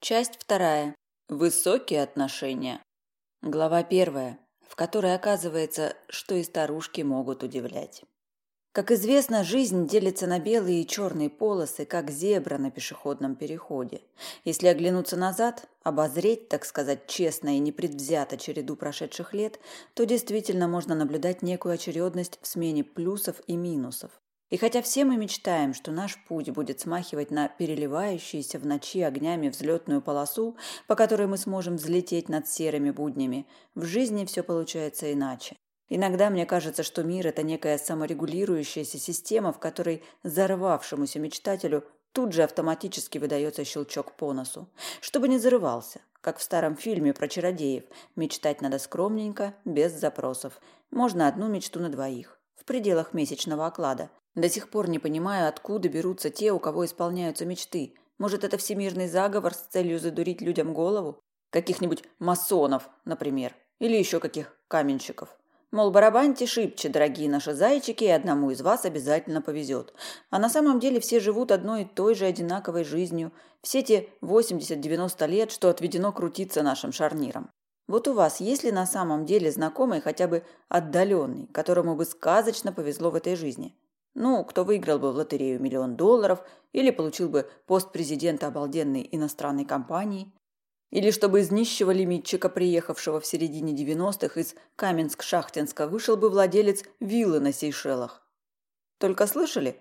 Часть вторая. Высокие отношения. Глава первая, в которой оказывается, что и старушки могут удивлять. Как известно, жизнь делится на белые и черные полосы, как зебра на пешеходном переходе. Если оглянуться назад, обозреть, так сказать, честно и непредвзято череду прошедших лет, то действительно можно наблюдать некую очередность в смене плюсов и минусов. И хотя все мы мечтаем, что наш путь будет смахивать на переливающуюся в ночи огнями взлетную полосу, по которой мы сможем взлететь над серыми буднями, в жизни все получается иначе. Иногда мне кажется, что мир – это некая саморегулирующаяся система, в которой зарывавшемуся мечтателю тут же автоматически выдается щелчок по носу. Чтобы не зарывался, как в старом фильме про чародеев, мечтать надо скромненько, без запросов. Можно одну мечту на двоих, в пределах месячного оклада. До сих пор не понимаю, откуда берутся те, у кого исполняются мечты. Может, это всемирный заговор с целью задурить людям голову? Каких-нибудь масонов, например. Или еще каких каменщиков. Мол, барабаньте шибче, дорогие наши зайчики, и одному из вас обязательно повезет. А на самом деле все живут одной и той же одинаковой жизнью. Все те 80-90 лет, что отведено крутиться нашим шарниром. Вот у вас есть ли на самом деле знакомый, хотя бы отдаленный, которому бы сказочно повезло в этой жизни? Ну, кто выиграл бы в лотерею миллион долларов или получил бы пост президента обалденной иностранной компании. Или чтобы из нищего лимитчика, приехавшего в середине 90-х из Каменск-Шахтинска, вышел бы владелец виллы на Сейшелах. Только слышали?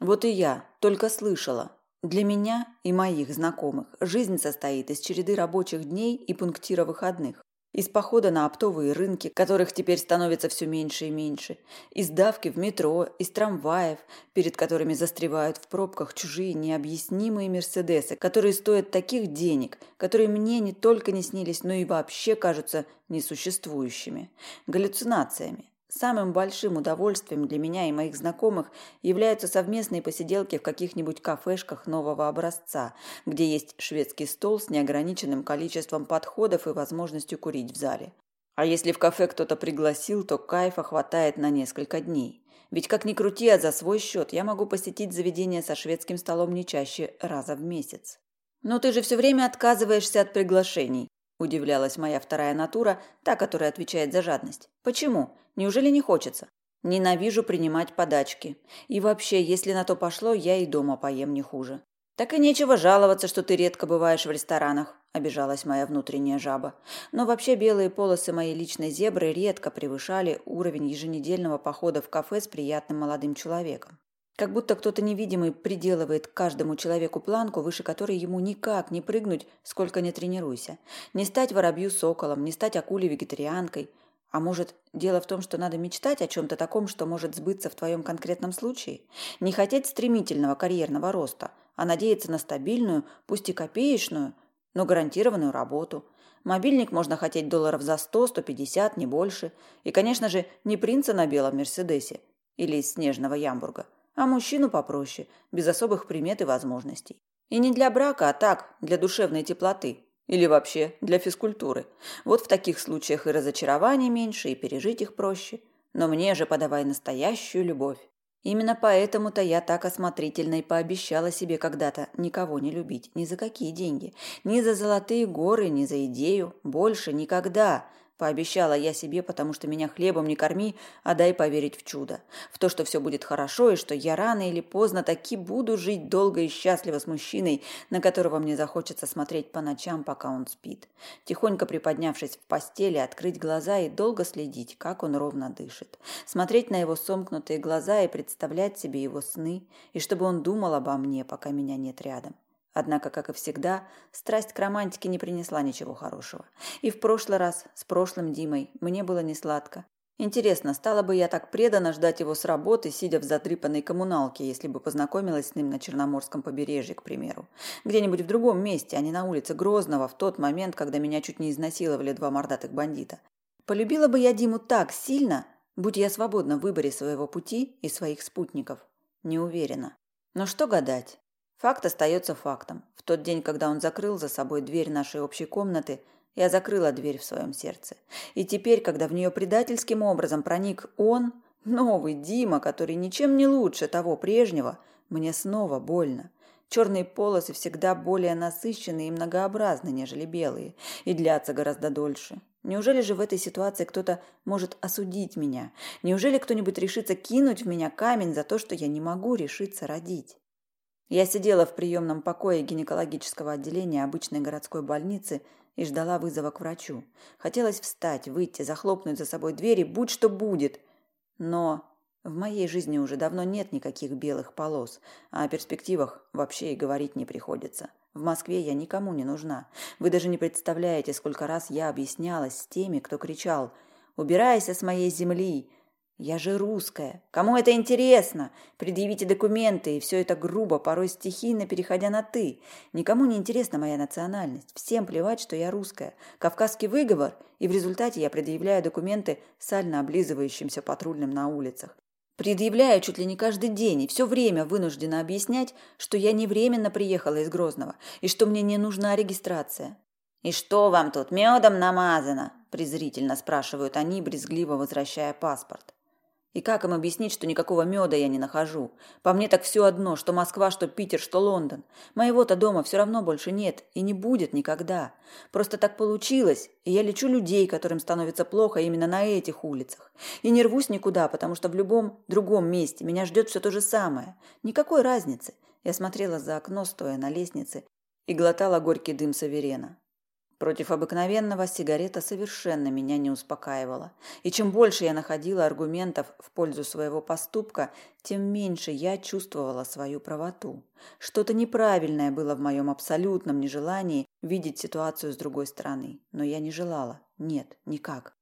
Вот и я только слышала. Для меня и моих знакомых жизнь состоит из череды рабочих дней и пунктира выходных. Из похода на оптовые рынки, которых теперь становится все меньше и меньше. Из давки в метро, из трамваев, перед которыми застревают в пробках чужие необъяснимые мерседесы, которые стоят таких денег, которые мне не только не снились, но и вообще кажутся несуществующими. Галлюцинациями. Самым большим удовольствием для меня и моих знакомых являются совместные посиделки в каких-нибудь кафешках нового образца, где есть шведский стол с неограниченным количеством подходов и возможностью курить в зале. А если в кафе кто-то пригласил, то кайфа хватает на несколько дней. Ведь как ни крути, а за свой счет я могу посетить заведение со шведским столом не чаще раза в месяц. Но ты же все время отказываешься от приглашений, удивлялась моя вторая натура, та, которая отвечает за жадность. Почему? Неужели не хочется? Ненавижу принимать подачки. И вообще, если на то пошло, я и дома поем не хуже. Так и нечего жаловаться, что ты редко бываешь в ресторанах, обижалась моя внутренняя жаба. Но вообще белые полосы моей личной зебры редко превышали уровень еженедельного похода в кафе с приятным молодым человеком. Как будто кто-то невидимый приделывает каждому человеку планку, выше которой ему никак не прыгнуть, сколько не тренируйся. Не стать воробью-соколом, не стать акулей-вегетарианкой – а может, дело в том, что надо мечтать о чем-то таком, что может сбыться в твоем конкретном случае? Не хотеть стремительного карьерного роста, а надеяться на стабильную, пусть и копеечную, но гарантированную работу. Мобильник можно хотеть долларов за 100, 150, не больше. И, конечно же, не принца на белом Мерседесе или из снежного Ямбурга, а мужчину попроще, без особых примет и возможностей. И не для брака, а так, для душевной теплоты, или вообще для физкультуры. Вот в таких случаях и разочарований меньше, и пережить их проще. Но мне же подавай настоящую любовь. Именно поэтому-то я так осмотрительно и пообещала себе когда-то никого не любить, ни за какие деньги, ни за золотые горы, ни за идею, больше никогда, Пообещала я себе, потому что меня хлебом не корми, а дай поверить в чудо. В то, что все будет хорошо, и что я рано или поздно таки буду жить долго и счастливо с мужчиной, на которого мне захочется смотреть по ночам, пока он спит. Тихонько приподнявшись в постели, открыть глаза и долго следить, как он ровно дышит. Смотреть на его сомкнутые глаза и представлять себе его сны, и чтобы он думал обо мне, пока меня нет рядом. Однако, как и всегда, страсть к романтике не принесла ничего хорошего. И в прошлый раз с прошлым Димой мне было не сладко. Интересно, стала бы я так преданно ждать его с работы, сидя в затрипанной коммуналке, если бы познакомилась с ним на Черноморском побережье, к примеру. Где-нибудь в другом месте, а не на улице Грозного, в тот момент, когда меня чуть не изнасиловали два мордатых бандита. Полюбила бы я Диму так сильно, будь я свободна в выборе своего пути и своих спутников. Не уверена. Но что гадать? Факт остается фактом. В тот день, когда он закрыл за собой дверь нашей общей комнаты, я закрыла дверь в своем сердце. И теперь, когда в нее предательским образом проник он, новый Дима, который ничем не лучше того прежнего, мне снова больно. Черные полосы всегда более насыщенные и многообразны, нежели белые, и длятся гораздо дольше. Неужели же в этой ситуации кто-то может осудить меня? Неужели кто-нибудь решится кинуть в меня камень за то, что я не могу решиться родить? Я сидела в приемном покое гинекологического отделения обычной городской больницы и ждала вызова к врачу. Хотелось встать, выйти, захлопнуть за собой двери, будь что будет. Но в моей жизни уже давно нет никаких белых полос, а о перспективах вообще и говорить не приходится. В Москве я никому не нужна. Вы даже не представляете, сколько раз я объяснялась с теми, кто кричал «Убирайся с моей земли!» Я же русская. Кому это интересно? Предъявите документы, и все это грубо, порой стихийно переходя на «ты». Никому не интересна моя национальность. Всем плевать, что я русская. Кавказский выговор, и в результате я предъявляю документы сально облизывающимся патрульным на улицах. Предъявляю чуть ли не каждый день и все время вынуждена объяснять, что я не временно приехала из Грозного и что мне не нужна регистрация. «И что вам тут, медом намазано?» – презрительно спрашивают они, брезгливо возвращая паспорт. И как им объяснить, что никакого меда я не нахожу? По мне так все одно, что Москва, что Питер, что Лондон. Моего-то дома все равно больше нет и не будет никогда. Просто так получилось, и я лечу людей, которым становится плохо именно на этих улицах. И не рвусь никуда, потому что в любом другом месте меня ждет все то же самое. Никакой разницы. Я смотрела за окно, стоя на лестнице, и глотала горький дым саверена. Против обыкновенного сигарета совершенно меня не успокаивала. И чем больше я находила аргументов в пользу своего поступка, тем меньше я чувствовала свою правоту. Что-то неправильное было в моем абсолютном нежелании видеть ситуацию с другой стороны. Но я не желала. Нет, никак.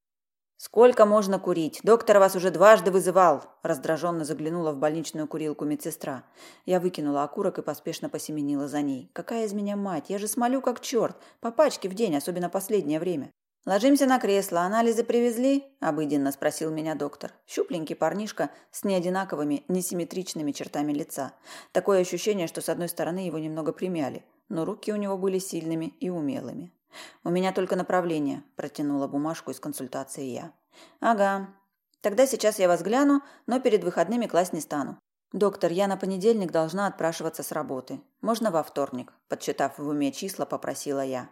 «Сколько можно курить? Доктор вас уже дважды вызывал!» Раздраженно заглянула в больничную курилку медсестра. Я выкинула окурок и поспешно посеменила за ней. «Какая из меня мать? Я же смолю как черт! По пачке в день, особенно последнее время!» «Ложимся на кресло. Анализы привезли?» – обыденно спросил меня доктор. Щупленький парнишка с неодинаковыми, несимметричными чертами лица. Такое ощущение, что с одной стороны его немного примяли, но руки у него были сильными и умелыми. «У меня только направление», – протянула бумажку из консультации я. «Ага. Тогда сейчас я вас гляну, но перед выходными класть не стану. «Доктор, я на понедельник должна отпрашиваться с работы. Можно во вторник?» Подсчитав в уме числа, попросила я.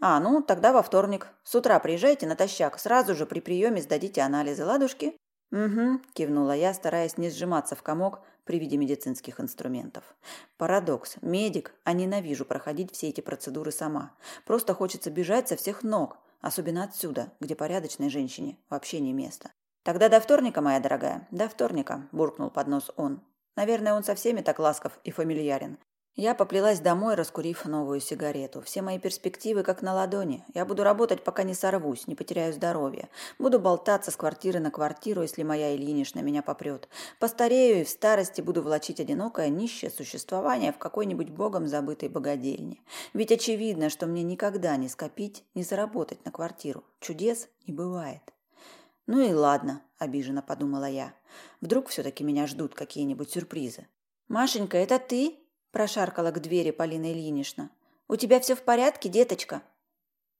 «А, ну, тогда во вторник. С утра приезжайте натощак. Сразу же при приеме сдадите анализы ладушки». «Угу», – кивнула я, стараясь не сжиматься в комок при виде медицинских инструментов. Парадокс. Медик, а ненавижу проходить все эти процедуры сама. Просто хочется бежать со всех ног, особенно отсюда, где порядочной женщине вообще не место. «Тогда до вторника, моя дорогая, до вторника», – буркнул под нос он. Наверное, он со всеми так ласков и фамильярен. Я поплелась домой, раскурив новую сигарету. Все мои перспективы как на ладони. Я буду работать, пока не сорвусь, не потеряю здоровье. Буду болтаться с квартиры на квартиру, если моя Ильинична меня попрет. Постарею и в старости буду влачить одинокое нищее существование в какой-нибудь богом забытой богадельне. Ведь очевидно, что мне никогда не скопить, не заработать на квартиру. Чудес не бывает. Ну и ладно, обиженно подумала я. Вдруг все-таки меня ждут какие-нибудь сюрпризы. «Машенька, это ты?» Прошаркала к двери Полина Ильинична. «У тебя все в порядке, деточка?»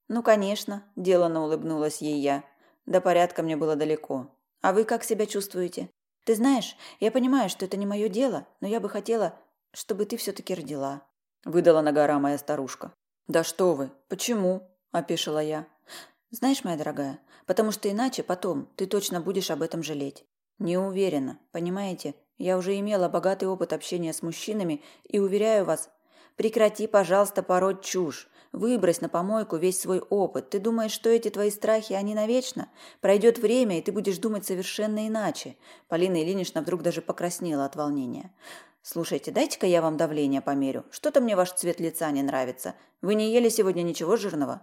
«Ну, конечно», – делано улыбнулась ей я. До порядка мне было далеко. «А вы как себя чувствуете?» «Ты знаешь, я понимаю, что это не мое дело, но я бы хотела, чтобы ты все-таки родила», – выдала на гора моя старушка. «Да что вы! Почему?» – опешила я. «Знаешь, моя дорогая, потому что иначе потом ты точно будешь об этом жалеть». «Не уверена, понимаете? Я уже имела богатый опыт общения с мужчинами и уверяю вас, прекрати, пожалуйста, пороть чушь. Выбрось на помойку весь свой опыт. Ты думаешь, что эти твои страхи, они навечно? Пройдет время, и ты будешь думать совершенно иначе. Полина Ильинична вдруг даже покраснела от волнения. Слушайте, дайте-ка я вам давление померю. Что-то мне ваш цвет лица не нравится. Вы не ели сегодня ничего жирного?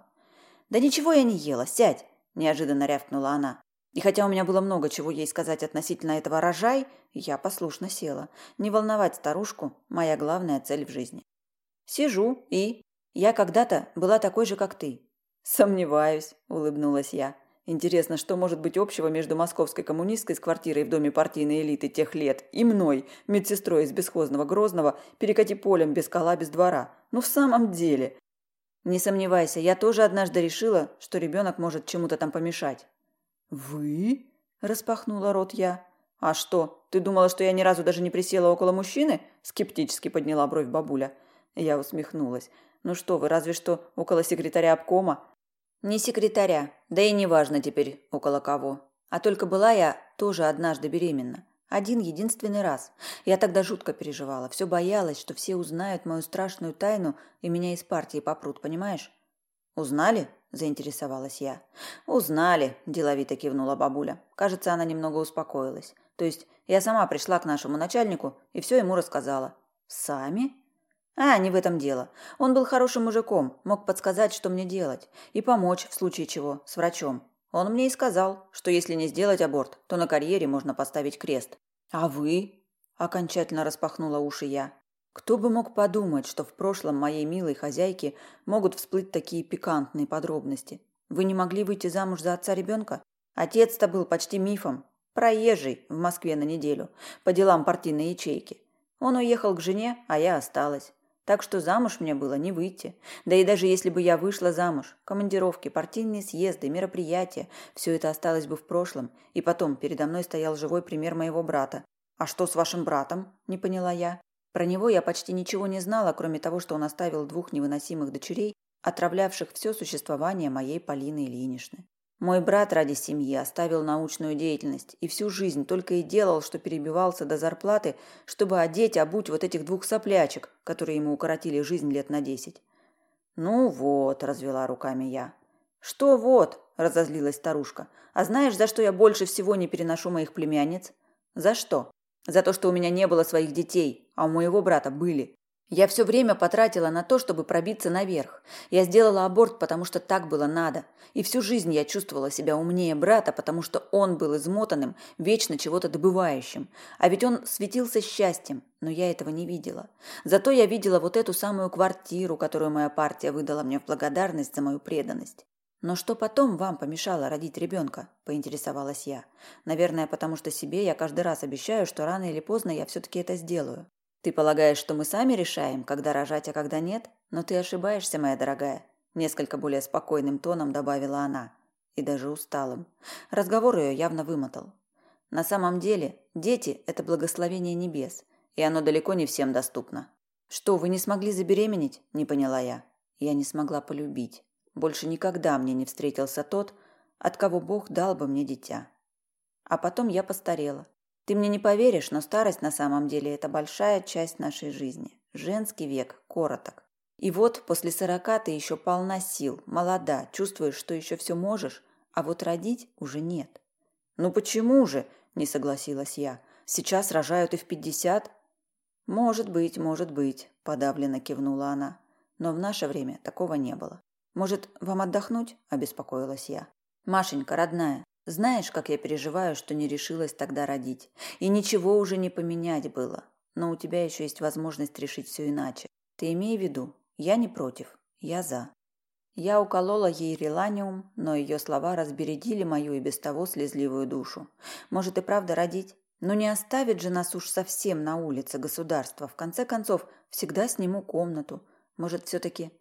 Да ничего я не ела. Сядь, неожиданно рявкнула она. И хотя у меня было много чего ей сказать относительно этого рожай, я послушно села. Не волновать старушку – моя главная цель в жизни. Сижу и... Я когда-то была такой же, как ты. Сомневаюсь, улыбнулась я. Интересно, что может быть общего между московской коммунисткой с квартирой в доме партийной элиты тех лет и мной, медсестрой из бесхозного Грозного, перекати полем без кола, без двора? Ну в самом деле. Не сомневайся, я тоже однажды решила, что ребенок может чему-то там помешать. «Вы?» – распахнула рот я. «А что, ты думала, что я ни разу даже не присела около мужчины?» – скептически подняла бровь бабуля. Я усмехнулась. Ну что вы, разве что около секретаря обкома. Не секретаря, да и не важно теперь около кого. А только была я тоже однажды беременна. Один единственный раз. Я тогда жутко переживала, все боялась, что все узнают мою страшную тайну и меня из партии попрут, понимаешь? Узнали? заинтересовалась я. Узнали, деловито кивнула бабуля. Кажется, она немного успокоилась. То есть я сама пришла к нашему начальнику и все ему рассказала. Сами? А, не в этом дело. Он был хорошим мужиком, мог подсказать, что мне делать, и помочь в случае чего с врачом. Он мне и сказал, что если не сделать аборт, то на карьере можно поставить крест. А вы? Окончательно распахнула уши я. Кто бы мог подумать, что в прошлом моей милой хозяйки могут всплыть такие пикантные подробности. Вы не могли выйти замуж за отца ребенка? Отец-то был почти мифом. Проезжий в Москве на неделю. По делам партийной ячейки. Он уехал к жене, а я осталась. Так что замуж мне было не выйти. Да и даже если бы я вышла замуж, командировки, партийные съезды, мероприятия, все это осталось бы в прошлом. И потом передо мной стоял живой пример моего брата. «А что с вашим братом?» – не поняла я. Про него я почти ничего не знала, кроме того, что он оставил двух невыносимых дочерей, отравлявших все существование моей Полины Ильиничны. Мой брат ради семьи оставил научную деятельность и всю жизнь только и делал, что перебивался до зарплаты, чтобы одеть, обуть вот этих двух соплячек, которые ему укоротили жизнь лет на десять. «Ну вот», – развела руками я. «Что вот?» – разозлилась старушка. «А знаешь, за что я больше всего не переношу моих племянниц?» «За что?» «За то, что у меня не было своих детей, а у моего брата были. Я все время потратила на то, чтобы пробиться наверх. Я сделала аборт, потому что так было надо. И всю жизнь я чувствовала себя умнее брата, потому что он был измотанным, вечно чего-то добывающим. А ведь он светился счастьем, но я этого не видела. Зато я видела вот эту самую квартиру, которую моя партия выдала мне в благодарность за мою преданность. «Но что потом вам помешало родить ребенка?» – поинтересовалась я. «Наверное, потому что себе я каждый раз обещаю, что рано или поздно я все-таки это сделаю». Ты полагаешь, что мы сами решаем, когда рожать, а когда нет? Но ты ошибаешься, моя дорогая, несколько более спокойным тоном добавила она, и даже усталым. Разговор ее явно вымотал. На самом деле, дети это благословение небес, и оно далеко не всем доступно. Что, вы не смогли забеременеть? не поняла я. Я не смогла полюбить. Больше никогда мне не встретился тот, от кого Бог дал бы мне дитя. А потом я постарела. Ты мне не поверишь, но старость на самом деле это большая часть нашей жизни. Женский век короток. И вот после сорока ты еще полна сил, молода, чувствуешь, что еще все можешь, а вот родить уже нет. Ну почему же? Не согласилась я. Сейчас рожают и в пятьдесят. Может быть, может быть, подавленно кивнула она. Но в наше время такого не было. Может, вам отдохнуть? обеспокоилась я. Машенька, родная, знаешь, как я переживаю, что не решилась тогда родить. И ничего уже не поменять было. Но у тебя еще есть возможность решить все иначе. Ты имей в виду, я не против, я за. Я уколола ей реланиум, но ее слова разбередили мою и без того слезливую душу. Может и правда родить? Но не оставит же нас уж совсем на улице государства. В конце концов, всегда сниму комнату. Может, все-таки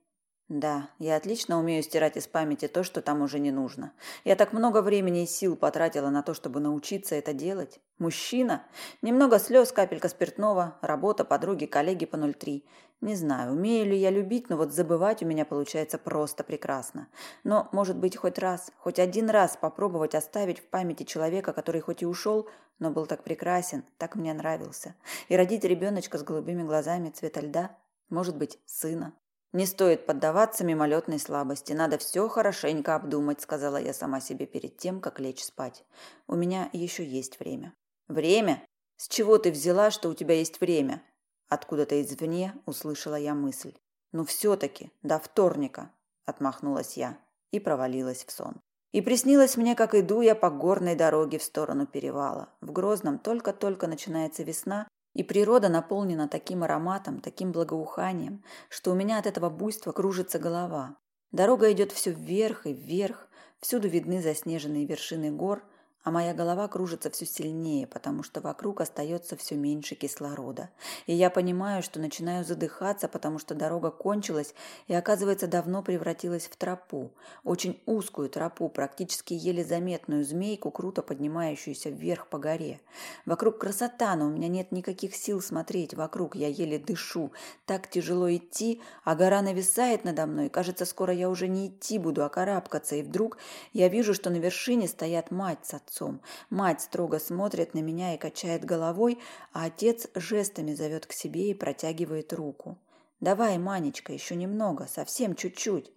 да, я отлично умею стирать из памяти то, что там уже не нужно. Я так много времени и сил потратила на то, чтобы научиться это делать. Мужчина? Немного слез, капелька спиртного, работа, подруги, коллеги по 03. Не знаю, умею ли я любить, но вот забывать у меня получается просто прекрасно. Но, может быть, хоть раз, хоть один раз попробовать оставить в памяти человека, который хоть и ушел, но был так прекрасен, так мне нравился. И родить ребеночка с голубыми глазами цвета льда, может быть, сына. Не стоит поддаваться мимолетной слабости. Надо все хорошенько обдумать, сказала я сама себе перед тем, как лечь спать. У меня еще есть время. Время? С чего ты взяла, что у тебя есть время? Откуда-то извне услышала я мысль. Ну все-таки, до вторника, отмахнулась я и провалилась в сон. И приснилось мне, как иду я по горной дороге в сторону перевала. В Грозном только-только начинается весна, и природа наполнена таким ароматом, таким благоуханием, что у меня от этого буйства кружится голова. Дорога идет все вверх и вверх, всюду видны заснеженные вершины гор, а моя голова кружится все сильнее, потому что вокруг остается все меньше кислорода. И я понимаю, что начинаю задыхаться, потому что дорога кончилась и, оказывается, давно превратилась в тропу. Очень узкую тропу, практически еле заметную змейку, круто поднимающуюся вверх по горе. Вокруг красота, но у меня нет никаких сил смотреть вокруг, я еле дышу. Так тяжело идти, а гора нависает надо мной. Кажется, скоро я уже не идти буду, а карабкаться. И вдруг я вижу, что на вершине стоят мать с отцом отцом. Мать строго смотрит на меня и качает головой, а отец жестами зовет к себе и протягивает руку. «Давай, Манечка, еще немного, совсем чуть-чуть».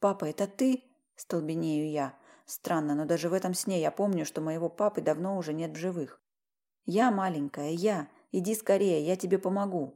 «Папа, это ты?» – столбенею я. Странно, но даже в этом сне я помню, что моего папы давно уже нет в живых. «Я маленькая, я. Иди скорее, я тебе помогу».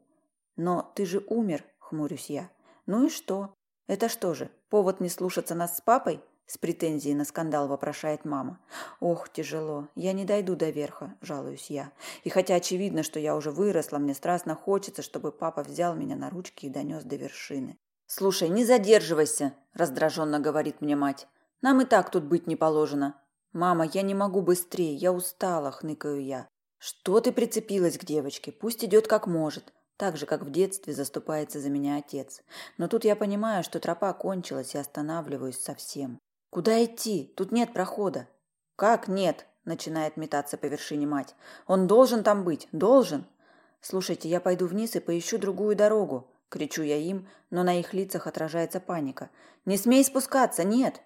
«Но ты же умер», – хмурюсь я. «Ну и что? Это что же, повод не слушаться нас с папой?» С претензией на скандал вопрошает мама. Ох, тяжело. Я не дойду до верха, жалуюсь я. И хотя очевидно, что я уже выросла, мне страстно хочется, чтобы папа взял меня на ручки и донес до вершины. Слушай, не задерживайся, раздраженно говорит мне мать. Нам и так тут быть не положено. Мама, я не могу быстрее, я устала, хныкаю я. Что ты прицепилась к девочке? Пусть идет как может. Так же, как в детстве заступается за меня отец. Но тут я понимаю, что тропа кончилась и останавливаюсь совсем. Куда идти? Тут нет прохода. Как нет? Начинает метаться по вершине мать. Он должен там быть, должен. Слушайте, я пойду вниз и поищу другую дорогу. Кричу я им, но на их лицах отражается паника. Не смей спускаться, нет.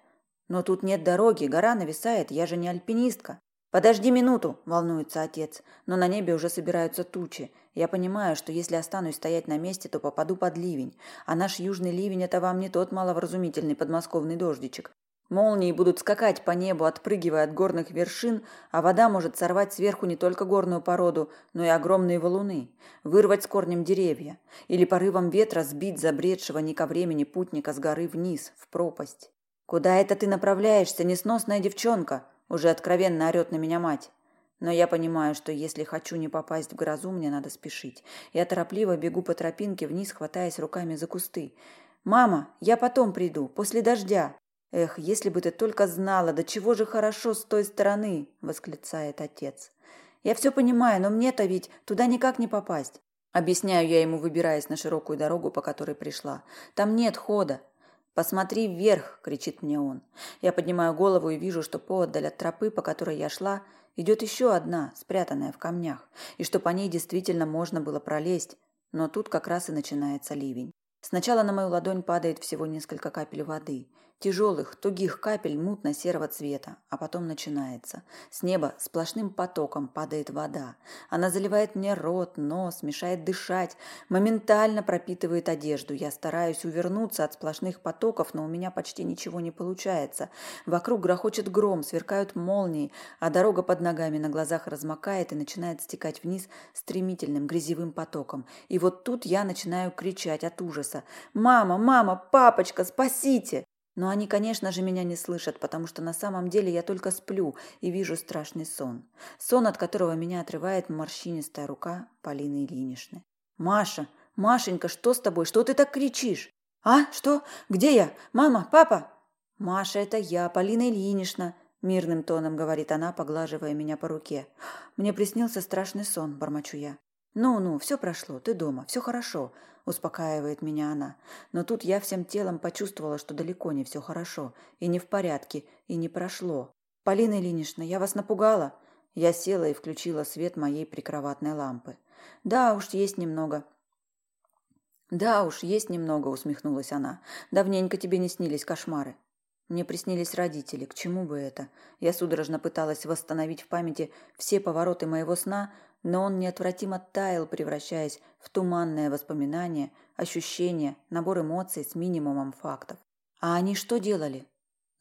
Но тут нет дороги, гора нависает, я же не альпинистка. «Подожди минуту!» – волнуется отец. Но на небе уже собираются тучи. Я понимаю, что если останусь стоять на месте, то попаду под ливень. А наш южный ливень – это вам не тот маловразумительный подмосковный дождичек. Молнии будут скакать по небу, отпрыгивая от горных вершин, а вода может сорвать сверху не только горную породу, но и огромные валуны, вырвать с корнем деревья или порывом ветра сбить забредшего не ко времени путника с горы вниз, в пропасть. «Куда это ты направляешься, несносная девчонка?» уже откровенно орет на меня мать. Но я понимаю, что если хочу не попасть в грозу, мне надо спешить. Я торопливо бегу по тропинке вниз, хватаясь руками за кусты. «Мама, я потом приду, после дождя», «Эх, если бы ты только знала, до чего же хорошо с той стороны!» – восклицает отец. «Я все понимаю, но мне-то ведь туда никак не попасть». Объясняю я ему, выбираясь на широкую дорогу, по которой пришла. «Там нет хода». «Посмотри вверх!» – кричит мне он. Я поднимаю голову и вижу, что поотдаль от тропы, по которой я шла, идет еще одна, спрятанная в камнях, и что по ней действительно можно было пролезть. Но тут как раз и начинается ливень. Сначала на мою ладонь падает всего несколько капель воды – Тяжелых, тугих капель мутно-серого цвета, а потом начинается. С неба сплошным потоком падает вода. Она заливает мне рот, нос, мешает дышать, моментально пропитывает одежду. Я стараюсь увернуться от сплошных потоков, но у меня почти ничего не получается. Вокруг грохочет гром, сверкают молнии, а дорога под ногами на глазах размокает и начинает стекать вниз стремительным грязевым потоком. И вот тут я начинаю кричать от ужаса. «Мама, мама, папочка, спасите!» Но они, конечно же, меня не слышат, потому что на самом деле я только сплю и вижу страшный сон. Сон, от которого меня отрывает морщинистая рука Полины Ильиничны. «Маша! Машенька, что с тобой? Что ты так кричишь?» «А? Что? Где я? Мама? Папа?» «Маша, это я, Полина Ильинична», – мирным тоном говорит она, поглаживая меня по руке. «Мне приснился страшный сон», – бормочу я. «Ну-ну, все прошло, ты дома, все хорошо», – успокаивает меня она. Но тут я всем телом почувствовала, что далеко не все хорошо, и не в порядке, и не прошло. «Полина Ильинична, я вас напугала?» Я села и включила свет моей прикроватной лампы. «Да уж, есть немного». «Да уж, есть немного», – усмехнулась она. «Давненько тебе не снились кошмары». Мне приснились родители. К чему бы это? Я судорожно пыталась восстановить в памяти все повороты моего сна, но он неотвратимо таял, превращаясь в туманное воспоминание, ощущение, набор эмоций с минимумом фактов. А они что делали?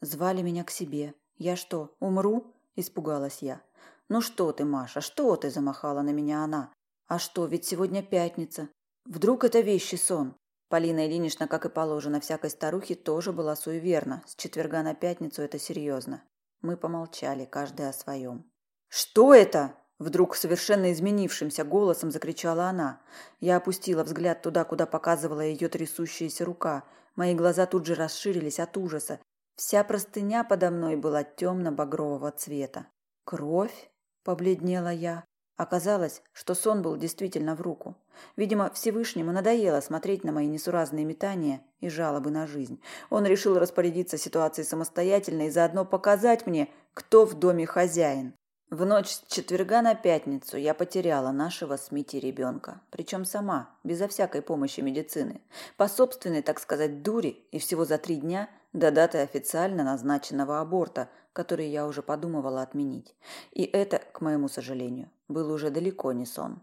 Звали меня к себе. Я что, умру? Испугалась я. Ну что ты, Маша, что ты? Замахала на меня она. А что, ведь сегодня пятница. Вдруг это вещий сон? Полина Ильинична, как и положено всякой старухе, тоже была суеверна. С четверга на пятницу это серьезно. Мы помолчали, каждый о своем. «Что это?» Вдруг совершенно изменившимся голосом закричала она. Я опустила взгляд туда, куда показывала ее трясущаяся рука. Мои глаза тут же расширились от ужаса. Вся простыня подо мной была темно-багрового цвета. Кровь? Побледнела я. Оказалось, что сон был действительно в руку. Видимо, Всевышнему надоело смотреть на мои несуразные метания и жалобы на жизнь. Он решил распорядиться ситуацией самостоятельно и заодно показать мне, кто в доме хозяин. В ночь с четверга на пятницу я потеряла нашего с Мити ребенка. Причем сама, безо всякой помощи медицины. По собственной, так сказать, дури и всего за три дня до даты официально назначенного аборта, который я уже подумывала отменить. И это, к моему сожалению, был уже далеко не сон.